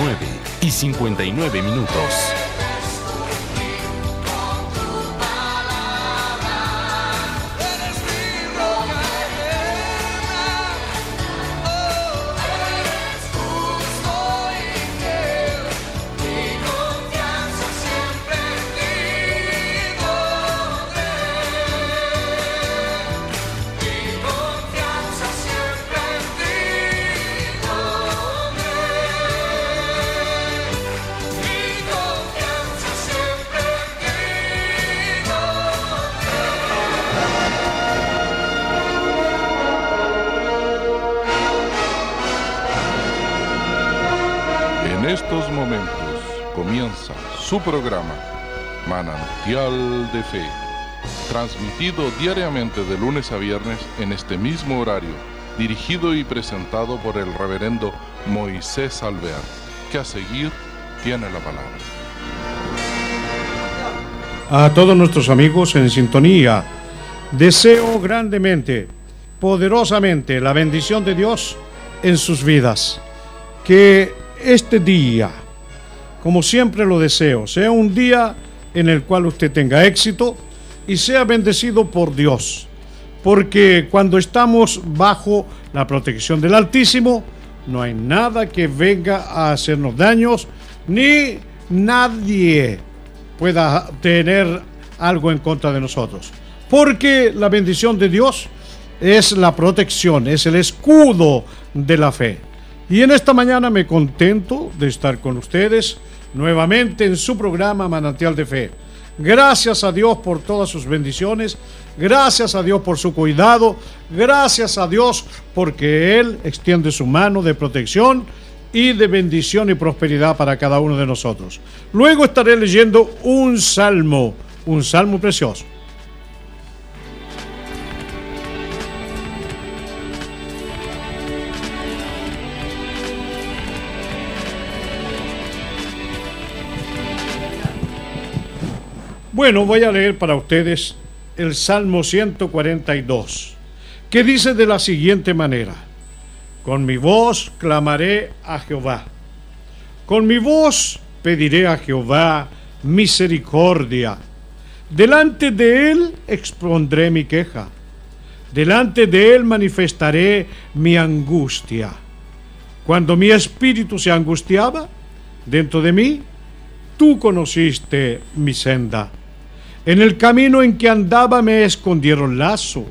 9 y 59 minutos. Su programa Manantial de Fe, transmitido diariamente de lunes a viernes en este mismo horario, dirigido y presentado por el reverendo Moisés Alvear, que a seguir tiene la palabra. A todos nuestros amigos en sintonía, deseo grandemente, poderosamente la bendición de Dios en sus vidas. Que este día, como siempre lo deseo, sea un día en el cual usted tenga éxito y sea bendecido por Dios. Porque cuando estamos bajo la protección del Altísimo, no hay nada que venga a hacernos daños, ni nadie pueda tener algo en contra de nosotros. Porque la bendición de Dios es la protección, es el escudo de la fe. Y en esta mañana me contento de estar con ustedes nuevamente en su programa Manantial de Fe. Gracias a Dios por todas sus bendiciones, gracias a Dios por su cuidado, gracias a Dios porque Él extiende su mano de protección y de bendición y prosperidad para cada uno de nosotros. Luego estaré leyendo un salmo, un salmo precioso. Bueno, voy a leer para ustedes el Salmo 142, que dice de la siguiente manera, con mi voz clamaré a Jehová, con mi voz pediré a Jehová misericordia, delante de él expondré mi queja, delante de él manifestaré mi angustia. Cuando mi espíritu se angustiaba dentro de mí, tú conociste mi senda. En el camino en que andaba me escondieron lazo.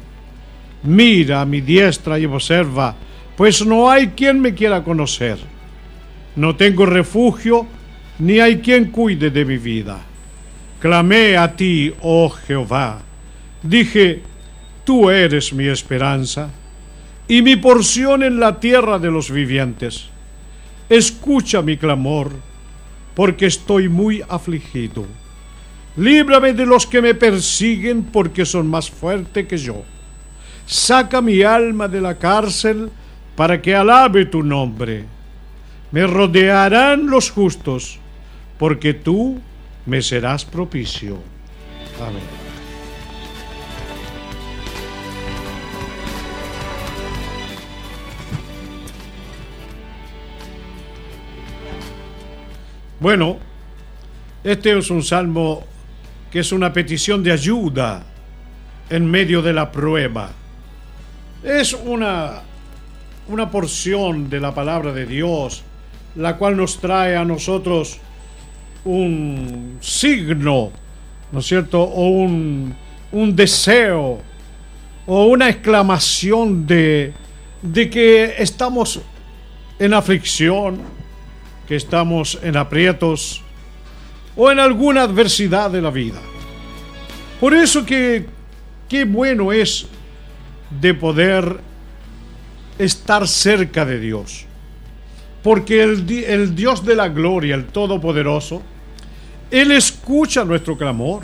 Mira mi diestra y observa, pues no hay quien me quiera conocer. No tengo refugio, ni hay quien cuide de mi vida. Clamé a ti, oh Jehová. Dije, tú eres mi esperanza y mi porción en la tierra de los vivientes. Escucha mi clamor, porque estoy muy afligido. Líbrame de los que me persiguen porque son más fuerte que yo. Saca mi alma de la cárcel para que alabe tu nombre. Me rodearán los justos porque tú me serás propicio. Amén. Bueno, este es un salmo que es una petición de ayuda en medio de la prueba. Es una, una porción de la palabra de Dios, la cual nos trae a nosotros un signo, ¿no es cierto? O un, un deseo, o una exclamación de, de que estamos en aflicción, que estamos en aprietos o en alguna adversidad de la vida. Por eso que qué bueno es de poder estar cerca de Dios. Porque el, Dios de la gloria, el Todopoderoso, Él escucha nuestro clamor.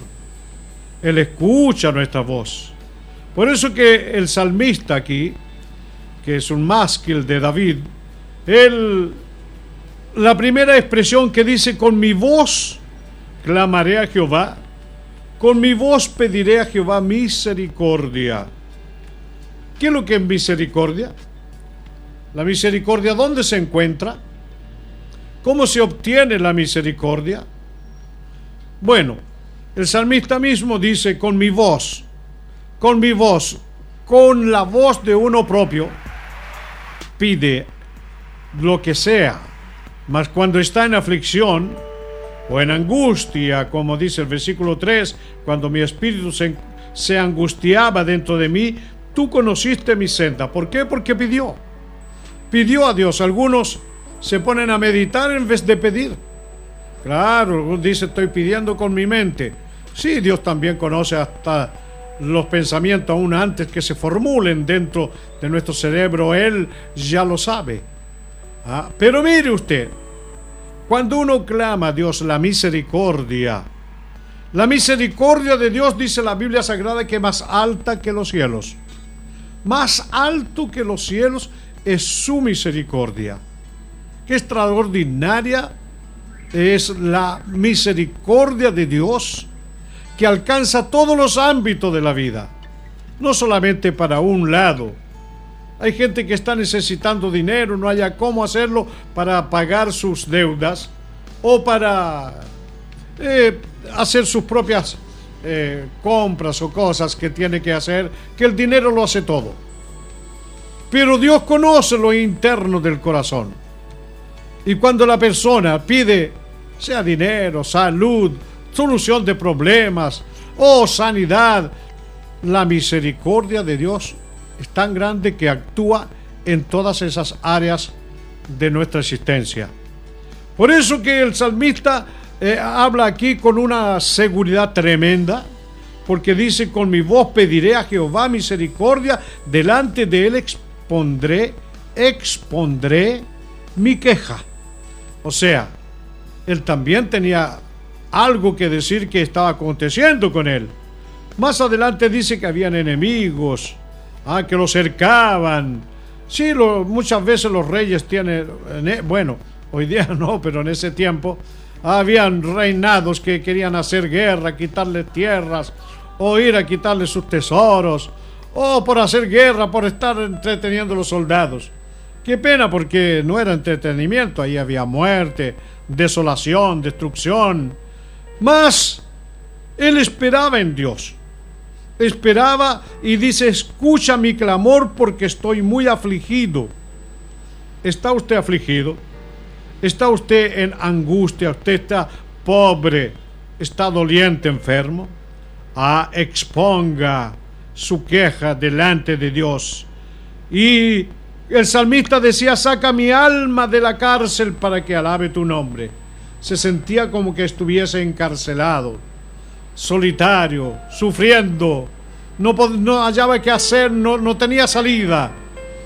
Él escucha nuestra voz. Por eso que el salmista aquí, que es un másquil de David, él, la primera expresión que dice, con mi voz clamaré a Jehová, con mi voz pediré a Jehová misericordia. ¿Qué es lo que es misericordia? La misericordia, ¿dónde se encuentra? ¿Cómo se obtiene la misericordia? Bueno, el salmista mismo dice, con mi voz, con mi voz, con la voz de uno propio, pide lo que sea. Mas cuando está en aflicción o en angustia, como dice el versículo 3, cuando mi espíritu se, angustiaba dentro de mí, tú conociste mi senda. ¿Por qué? Porque pidió. Pidió a Dios. Algunos se ponen a meditar en vez de pedir. Claro, dice, estoy pidiendo con mi mente. Sí, Dios también conoce hasta los pensamientos aún antes que se formulen dentro de nuestro cerebro. Él ya lo sabe. Ah, pero mire usted, cuando uno clama a Dios la misericordia, la misericordia de Dios, dice la Biblia Sagrada, que más alta que los cielos. Más alto que los cielos es su misericordia. Qué extraordinaria es la misericordia de Dios que alcanza todos los ámbitos de la vida, no solamente para un lado, hay gente que está necesitando dinero, no haya cómo hacerlo para pagar sus deudas o para eh, hacer sus propias eh, compras o cosas que tiene que hacer, que el dinero lo hace todo. Pero Dios conoce lo interno del corazón. Y cuando la persona pide, sea dinero, salud, solución de problemas o sanidad, la misericordia de Dios es tan grande que actúa en todas esas áreas de nuestra existencia. Por eso que el salmista eh, habla aquí con una seguridad tremenda, porque dice, con mi voz pediré a Jehová misericordia, delante de él expondré, expondré mi queja. O sea, él también tenía algo que decir que estaba aconteciendo con él. Más adelante dice que habían enemigos, ah, que lo cercaban. Sí, muchas veces los reyes tienen, e, bueno, hoy día no, pero en ese tiempo habían reinados que querían hacer guerra, quitarle tierras, o ir a quitarle sus tesoros, o por hacer guerra, por estar entreteniendo a los soldados. Qué pena porque no era entretenimiento, ahí había muerte, desolación, destrucción. Mas él esperaba en Dios esperaba y dice, escucha mi clamor porque estoy muy afligido. ¿Está usted afligido? ¿Está usted en angustia? ¿Usted está pobre? ¿Está doliente, enfermo? Ah, exponga su queja delante de Dios. Y el salmista decía, saca mi alma de la cárcel para que alabe tu nombre. Se sentía como que estuviese encarcelado solitario, sufriendo, no, no hallaba qué hacer, no, tenía salida,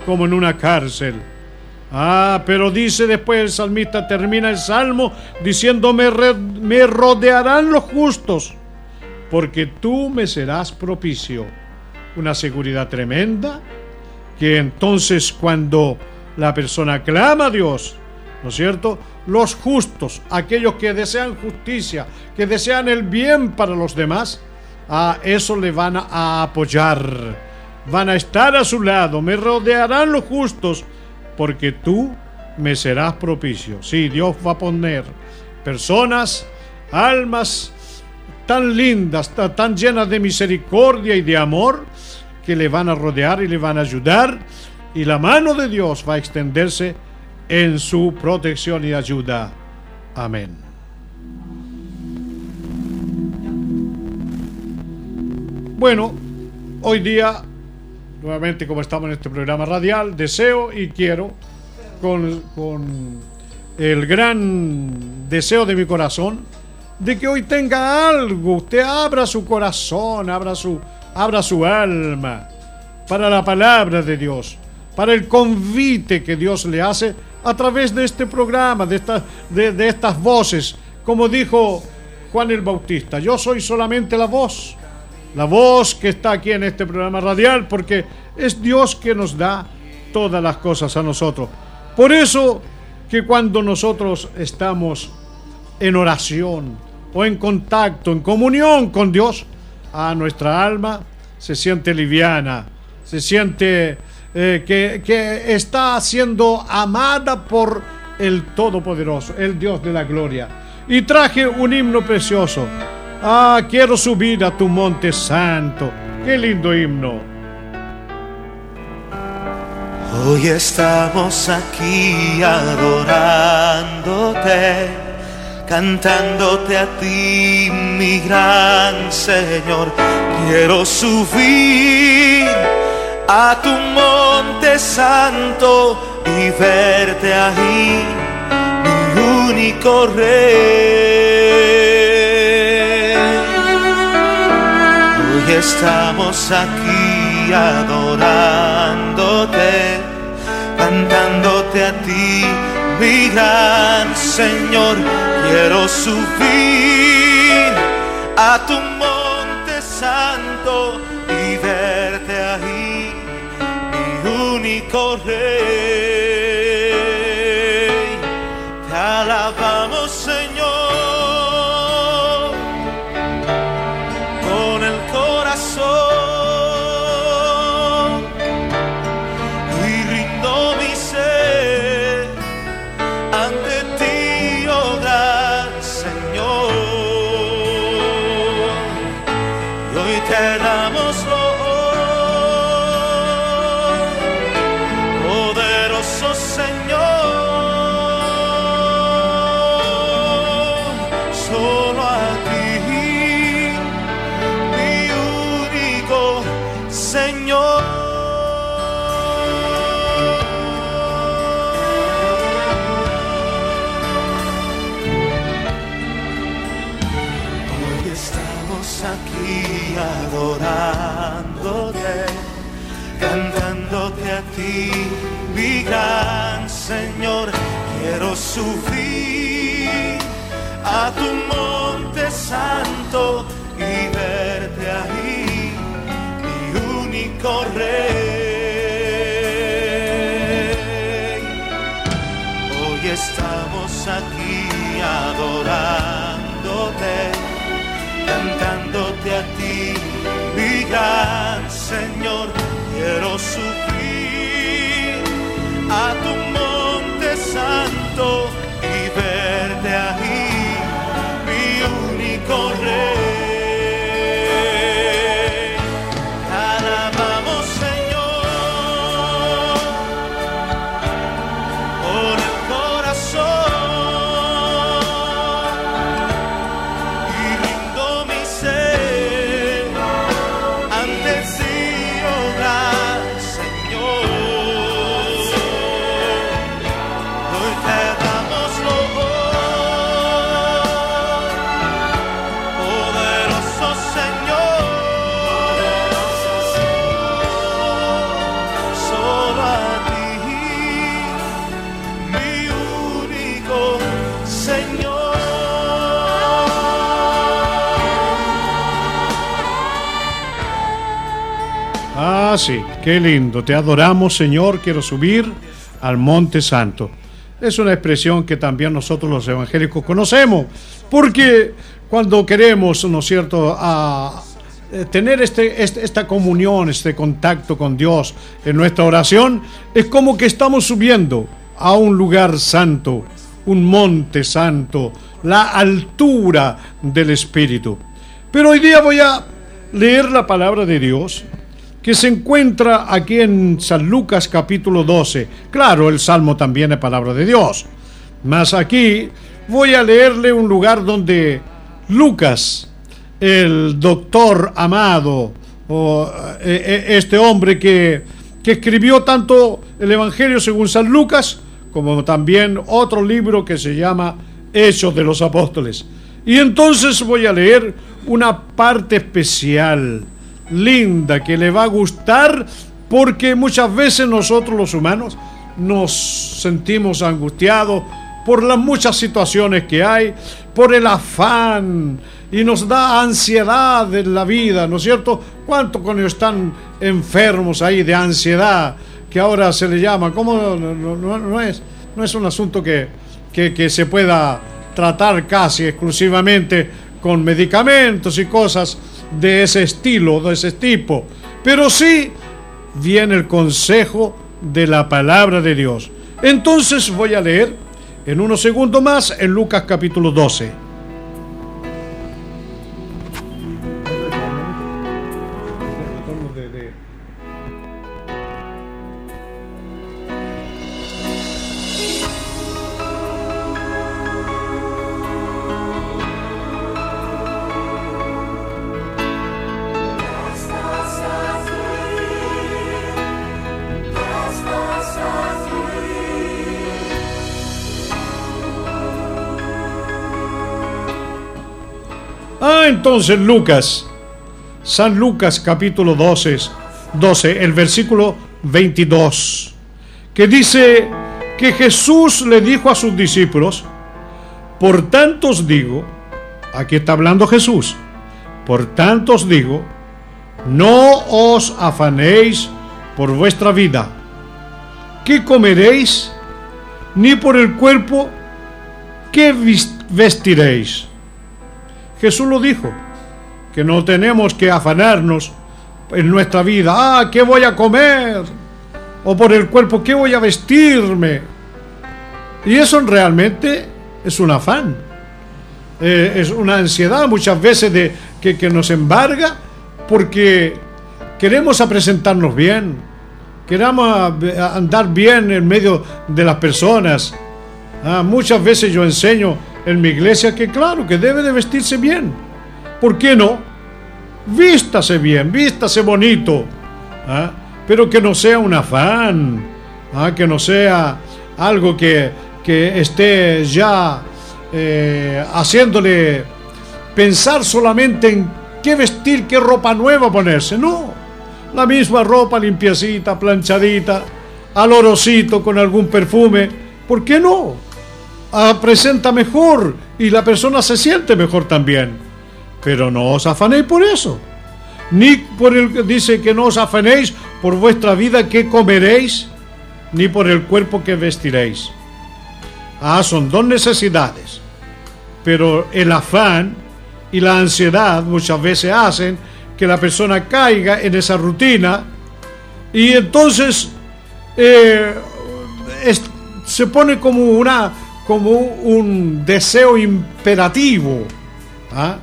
como en una cárcel. Ah, pero dice después el salmista, termina el salmo diciendo, me, me rodearán los justos, porque tú me serás propicio. Una seguridad tremenda, que entonces cuando la persona clama a Dios, ¿no es cierto? Los justos, aquellos que desean justicia, que desean el bien para los demás, a eso le van a apoyar, van a estar a su lado, me rodearán los justos, porque tú me serás propicio. Sí, Dios va a poner personas, almas tan lindas, tan llenas de misericordia y de amor, que le van a rodear y le van a ayudar, y la mano de Dios va a extenderse en su protección y ayuda. Amén. Bueno, hoy día, nuevamente como estamos en este programa radial, deseo y quiero, con, con el gran deseo de mi corazón, de que hoy tenga algo, usted abra su corazón, abra su, abra su alma para la palabra de Dios, para el convite que Dios le hace a través de este programa, de, de, de estas voces. Como dijo Juan el Bautista, yo soy solamente la voz, la voz que está aquí en este programa radial, porque es Dios que nos da todas las cosas a nosotros. Por eso que cuando nosotros estamos en oración, o en contacto, en comunión con Dios, a nuestra alma se siente liviana, se siente eh, que, está siendo amada por el Todopoderoso, el Dios de la gloria. Y traje un himno precioso. Ah, quiero subir a tu monte santo. Qué lindo himno. Hoy estamos aquí adorándote cantándote a ti, mi gran Señor. Quiero subir a tu monte santo y verte ahí, mi único rey. Hoy estamos aquí adorándote, cantándote a ti, mi gran Señor Quiero subir a tu monte santo Vamos mi gran Señor, quiero subir a tu monte santo y verte ahí, mi único rey. Hoy estamos aquí adorándote, cantándote a ti, mi gran sí, qué lindo. Te adoramos, Señor. Quiero subir al Monte Santo. Es una expresión que también nosotros los evangélicos conocemos, porque cuando queremos, ¿no es cierto?, eh, tener este, este, esta comunión, este contacto con Dios en nuestra oración, es como que estamos subiendo a un lugar santo, un monte santo, la altura del Espíritu. Pero hoy día voy a leer la palabra de Dios que se encuentra aquí en San Lucas capítulo 12. Claro, el Salmo también es palabra de Dios. Mas aquí voy a leerle un lugar donde Lucas, el doctor amado, o eh, eh, este hombre que, que escribió tanto el Evangelio según San Lucas, como también otro libro que se llama Hechos de los Apóstoles. Y entonces voy a leer una parte especial, linda, que le va a gustar porque muchas veces nosotros los humanos nos sentimos angustiados por las muchas situaciones que hay, por el afán y nos da ansiedad en la vida, ¿no es cierto? ¿Cuántos ellos están enfermos ahí de ansiedad? que ahora se le llama, ¿cómo no es, no es un asunto que, que, que se pueda tratar casi exclusivamente con medicamentos y cosas de ese estilo, de ese tipo, pero sí viene el consejo de la palabra de Dios. Entonces voy a leer en unos segundos más en Lucas capítulo 12. Ah, entonces Lucas, San Lucas capítulo 12, 12, el versículo 22, que dice que Jesús le dijo a sus discípulos, por tanto os digo, aquí está hablando Jesús, por tanto os digo, no os afanéis por vuestra vida, qué comeréis, ni por el cuerpo, qué vestiréis. Jesús lo dijo, que no tenemos que afanarnos en nuestra vida. Ah, ¿qué voy a comer? O por el cuerpo, ¿qué voy a vestirme? Y eso realmente es un afán. Eh, es una ansiedad muchas veces de, que, que nos embarga porque queremos presentarnos bien, queremos andar bien en medio de las personas. Ah, muchas veces yo enseño en mi iglesia que claro, que debe de vestirse bien. ¿Por qué no? Vístase bien, vístase bonito, ¿ah? pero que no sea un afán, ¿ah? que no sea algo que, esté ya eh, haciéndole pensar solamente en qué vestir, qué ropa nueva ponerse. No, la misma ropa limpiecita, planchadita, al con algún perfume. ¿Por qué no? Ah, presenta mejor y la persona se siente mejor también. Pero no os afanéis por eso. Ni por el dice que no os afanéis por vuestra vida que comeréis, ni por el cuerpo que vestiréis. Ah, son dos necesidades. Pero el afán y la ansiedad muchas veces hacen que la persona caiga en esa rutina y entonces eh, se pone como una como un deseo imperativo. ¿ah?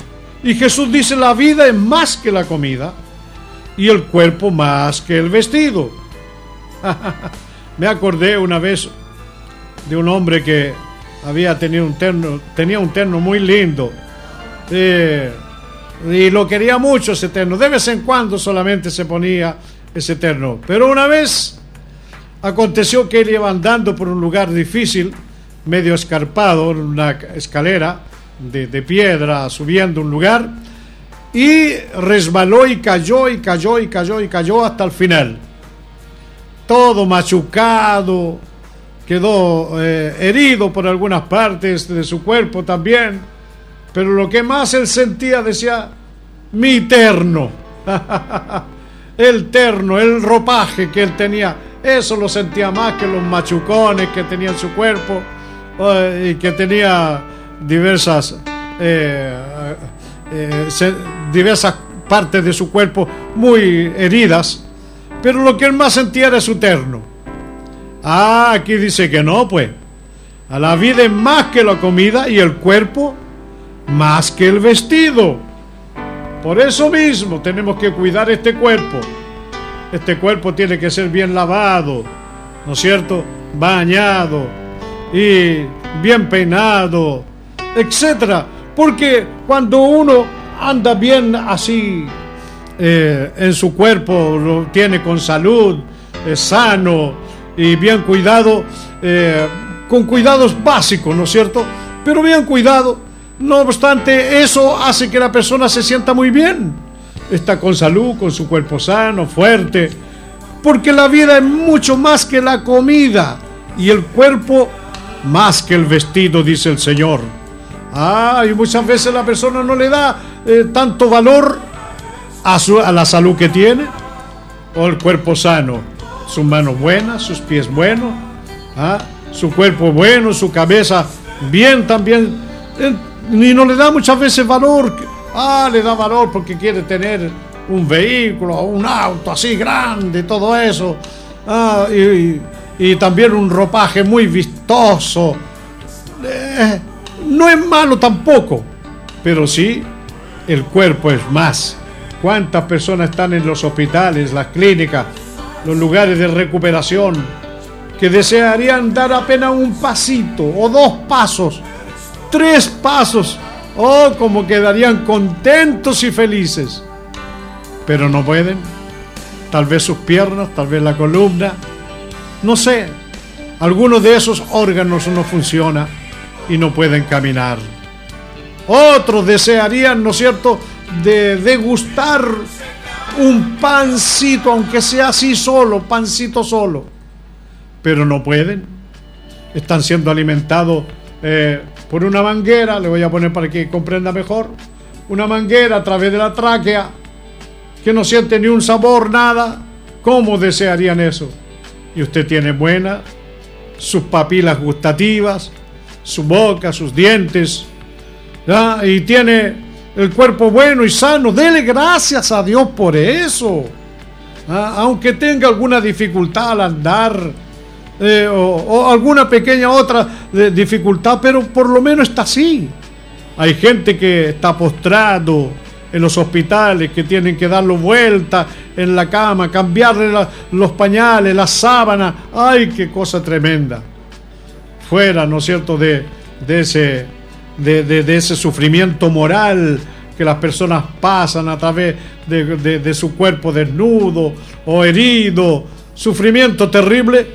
Y Jesús dice, la vida es más que la comida y el cuerpo más que el vestido. Me acordé una vez de un hombre que había tenido un terno, tenía un terno muy lindo. Eh, y lo quería mucho ese terno. De vez en cuando solamente se ponía ese terno. Pero una vez aconteció que él iba andando por un lugar difícil medio escarpado, una escalera de, de, piedra subiendo un lugar, y resbaló y cayó y cayó y cayó y cayó hasta el final. Todo machucado, quedó eh, herido por algunas partes de su cuerpo también, pero lo que más él sentía decía, mi terno, el terno, el ropaje que él tenía, eso lo sentía más que los machucones que tenía en su cuerpo y que tenía diversas eh, eh, diversas partes de su cuerpo muy heridas, pero lo que él más sentía era su terno. Ah, aquí dice que no, pues. A la vida es más que la comida y el cuerpo más que el vestido. Por eso mismo tenemos que cuidar este cuerpo. Este cuerpo tiene que ser bien lavado, ¿no es cierto? Bañado y bien peinado, etcétera. Porque cuando uno anda bien así eh, en su cuerpo, lo tiene con salud, es sano y bien cuidado, eh, con cuidados básicos, ¿no es cierto? Pero bien cuidado. No obstante, eso hace que la persona se sienta muy bien. Está con salud, con su cuerpo sano, fuerte. Porque la vida es mucho más que la comida y el cuerpo más que el vestido, dice el Señor. Ah, y muchas veces la persona no le da eh, tanto valor a, su, a la salud que tiene o el cuerpo sano. Sus manos buenas, sus pies buenos, ah, su cuerpo bueno, su cabeza bien también. Eh, y no le da muchas veces valor. Ah, le da valor porque quiere tener un vehículo, un auto así grande, todo eso. Ah, y, también un ropaje muy vistoso. Eh, no es malo tampoco, pero sí el cuerpo es más. ¿Cuántas personas están en los hospitales, las clínicas, los lugares de recuperación, que desearían dar apenas un pasito o dos pasos, tres pasos, oh, como quedarían contentos y felices? Pero no pueden. Tal vez sus piernas, tal vez la columna, no sé, algunos de esos órganos no funcionan y no pueden caminar. Otros desearían, ¿no es cierto?, de degustar un pancito, aunque sea así solo, pancito solo. Pero no pueden. Están siendo alimentados eh, por una manguera, le voy a poner para que comprenda mejor, una manguera a través de la tráquea, que no siente ni un sabor, nada. ¿Cómo desearían eso? Y usted tiene buenas sus papilas gustativas, su boca, sus dientes, y tiene el cuerpo bueno y sano. Dele gracias a Dios por eso. Aunque tenga alguna dificultad al andar eh, o, alguna pequeña otra de- dificultad, pero por lo menos está así. Hay gente que está postrado en los hospitales, que tienen que darlo vuelta en la cama, cambiarle la- los pañales, las sábanas. ¡Ay, qué cosa tremenda! Fuera, ¿no es cierto?, de, ese, de, ese sufrimiento moral que las personas pasan a través de, su cuerpo desnudo o herido, sufrimiento terrible,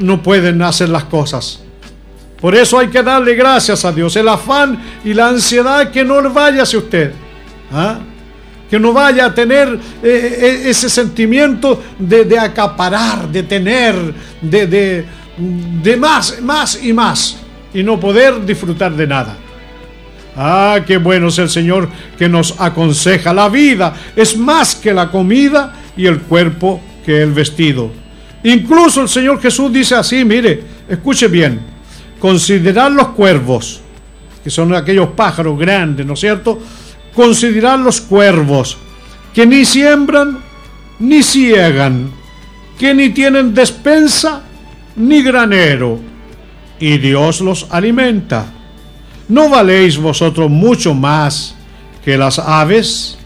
no pueden hacer las cosas. Por eso hay que darle gracias a Dios. El afán y la ansiedad que no vaya hacia usted. ¿Ah? Que no vaya a tener eh, eh, ese sentimiento de, acaparar, de tener, de, de, de más, más y más. Y no poder disfrutar de nada. Ah, qué bueno es el Señor que nos aconseja. La vida es más que la comida y el cuerpo que el vestido. Incluso el Señor Jesús dice así, mire, escuche bien, considerar los cuervos, que son aquellos pájaros grandes, ¿no es cierto? Considerar los cuervos, que ni siembran ni ciegan, que ni tienen despensa ni granero, y Dios los alimenta. ¿No valéis vosotros mucho más que las aves?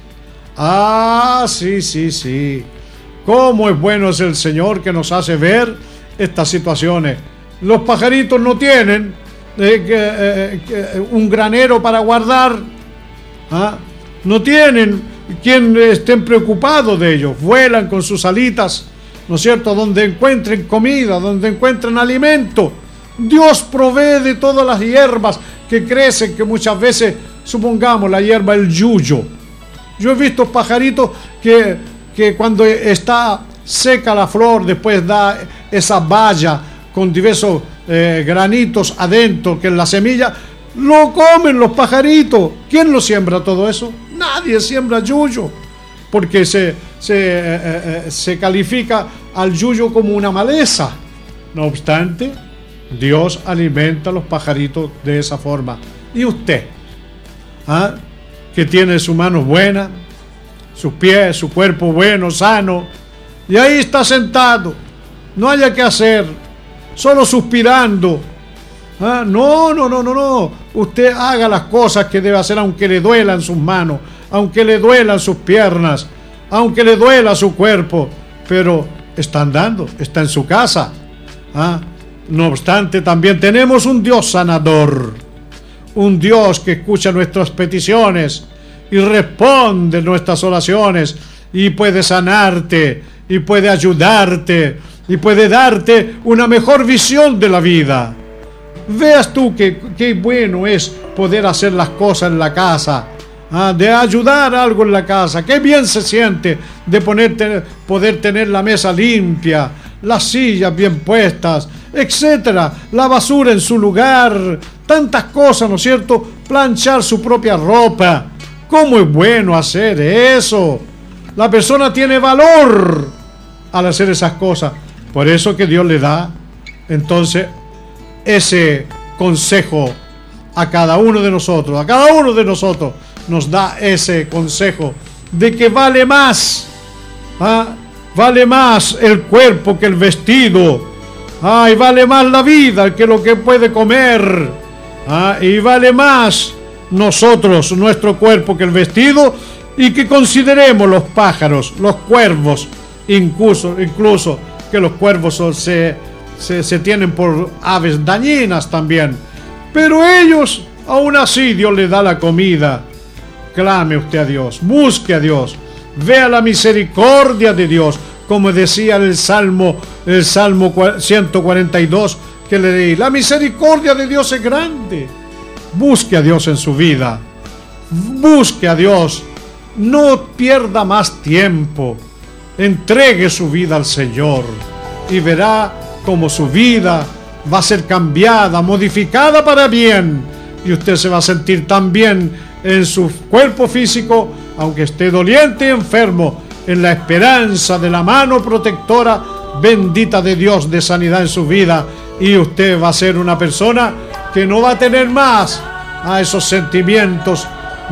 Ah, sí, sí, sí. Cómo es bueno es el Señor que nos hace ver estas situaciones. Los pajaritos no tienen eh, eh, que, un granero para guardar. ¿Ah? No tienen quien estén preocupados de ellos. Vuelan con sus alitas, ¿no es cierto? Donde encuentren comida, donde encuentren alimento. Dios provee de todas las hierbas que crecen, que muchas veces, supongamos, la hierba, el yuyo. Yo he visto pajaritos que, que cuando está seca la flor, después da esa valla con diversos eh, granitos adentro, que es la semilla, lo comen los pajaritos. ¿Quién lo siembra todo eso? Nadie siembra yuyo, porque se, se, eh, eh, se califica al yuyo como una maleza. No obstante, Dios alimenta a los pajaritos de esa forma. ¿Y usted? ¿Ah? Que tiene sus manos buenas, sus pies, su cuerpo bueno, sano, y ahí está sentado, no haya que hacer, solo suspirando, Ah, no, no, no, no, no. Usted haga las cosas que debe hacer aunque le duelan sus manos, aunque le duelan sus piernas, aunque le duela su cuerpo. Pero está andando, está en su casa. Ah, no obstante, también tenemos un Dios sanador. Un Dios que escucha nuestras peticiones y responde nuestras oraciones y puede sanarte y puede ayudarte y puede darte una mejor visión de la vida. Veas tú qué, bueno es poder hacer las cosas en la casa, ah, de ayudar algo en la casa. Qué bien se siente de ponerte, poder tener la mesa limpia, las sillas bien puestas, etcétera, la basura en su lugar, tantas cosas, ¿no es cierto? Planchar su propia ropa. ¿Cómo es bueno hacer eso? La persona tiene valor al hacer esas cosas. Por eso que Dios le da entonces ese consejo a cada uno de nosotros. A cada uno de nosotros nos da ese consejo de que vale más. ¿ah? Vale más el cuerpo que el vestido. Ay, vale más la vida que lo que puede comer. ¿ah? Y vale más nosotros, nuestro cuerpo que el vestido. Y que consideremos los pájaros, los cuervos, incluso, incluso que los cuervos se, se, tienen por aves dañinas también. Pero ellos, aún así, Dios les da la comida. Clame usted a Dios, busque a Dios, vea la misericordia de Dios, como decía el Salmo, el Salmo 142 que le leí. La misericordia de Dios es grande. Busque a Dios en su vida. Busque a Dios. No pierda más tiempo. Entregue su vida al Señor y verá como su vida va a ser cambiada, modificada para bien. Y usted se va a sentir tan bien en su cuerpo físico, aunque esté doliente y enfermo, en la esperanza de la mano protectora bendita de Dios de sanidad en su vida. Y usted va a ser una persona que no va a tener más a esos sentimientos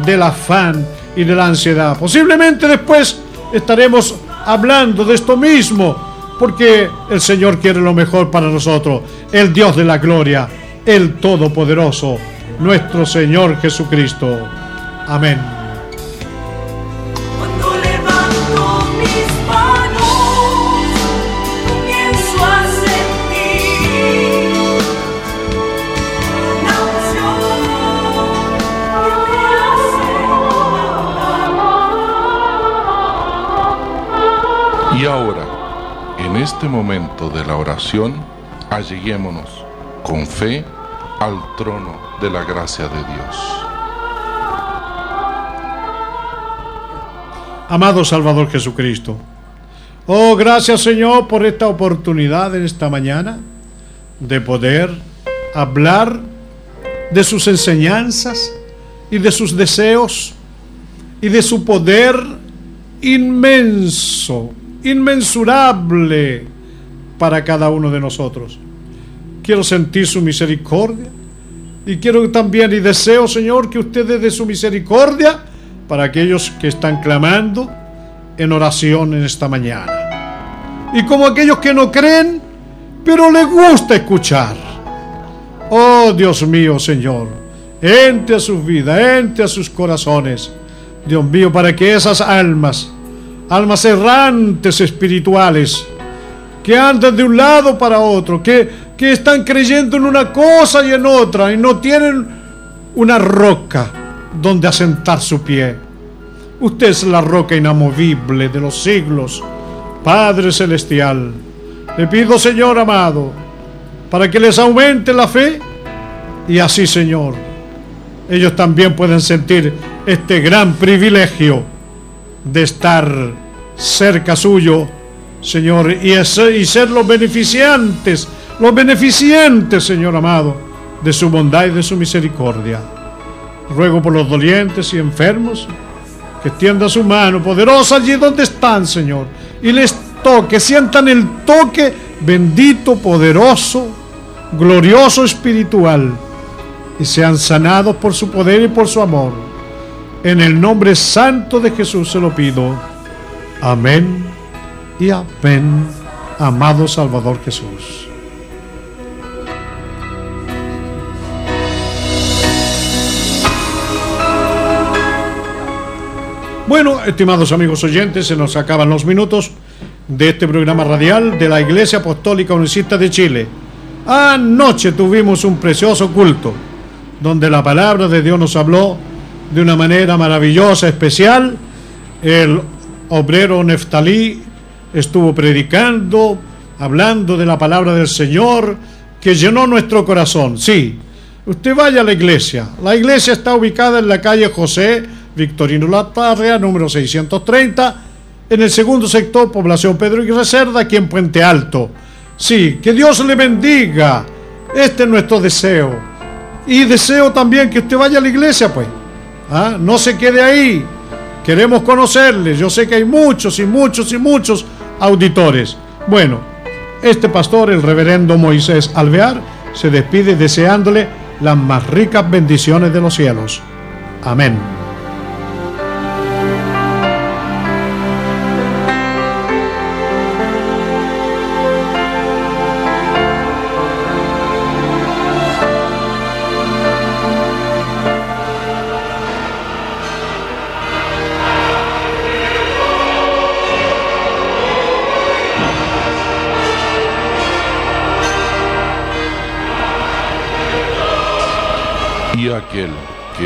del afán y de la ansiedad. Posiblemente después estaremos hablando de esto mismo, porque el Señor quiere lo mejor para nosotros, el Dios de la gloria, el Todopoderoso, nuestro Señor Jesucristo. Amén. Cuando levanto mis manos, comienzo a sentir la unción que me hace Y ahora, en este momento de la oración, alleguémonos con fe al trono de la gracia de Dios. Amado Salvador Jesucristo. Oh, gracias Señor por esta oportunidad en esta mañana de poder hablar de sus enseñanzas y de sus deseos y de su poder inmenso, inmensurable para cada uno de nosotros. Quiero sentir su misericordia y quiero también y deseo, Señor, que usted dé su misericordia para aquellos que están clamando en oración en esta mañana. Y como aquellos que no creen, pero les gusta escuchar. Oh Dios mío, Señor, entre a sus vidas, entre a sus corazones. Dios mío, para que esas almas, almas errantes espirituales, que andan de un lado para otro, que, que están creyendo en una cosa y en otra, y no tienen una roca donde asentar su pie. Usted es la roca inamovible de los siglos, Padre Celestial. Le pido, Señor amado, para que les aumente la fe y así, Señor, ellos también pueden sentir este gran privilegio de estar cerca suyo, Señor, y, ser los beneficiantes, los beneficientes, Señor amado, de su bondad y de su misericordia. Ruego por los dolientes y enfermos que extienda su mano poderosa allí donde están, Señor, y les toque, sientan el toque bendito, poderoso, glorioso, espiritual, y sean sanados por su poder y por su amor. En el nombre santo de Jesús se lo pido. Amén y amén, amado Salvador Jesús. Bueno, estimados amigos oyentes, se nos acaban los minutos de este programa radial de la Iglesia Apostólica Unicista de Chile. Anoche tuvimos un precioso culto, donde la palabra de Dios nos habló de una manera maravillosa, especial. El obrero Neftalí estuvo predicando, hablando de la palabra del Señor que llenó nuestro corazón. Sí, usted vaya a la iglesia. La iglesia está ubicada en la calle José Victorino Latarrea, número 630, en el segundo sector, población Pedro y Reserva, aquí en Puente Alto. Sí, que Dios le bendiga. Este es nuestro deseo. Y deseo también que usted vaya a la iglesia, pues. ¿Ah? No se quede ahí. Queremos conocerle. Yo sé que hay muchos y muchos y muchos auditores. Bueno, este pastor, el reverendo Moisés Alvear, se despide deseándole las más ricas bendiciones de los cielos. Amén.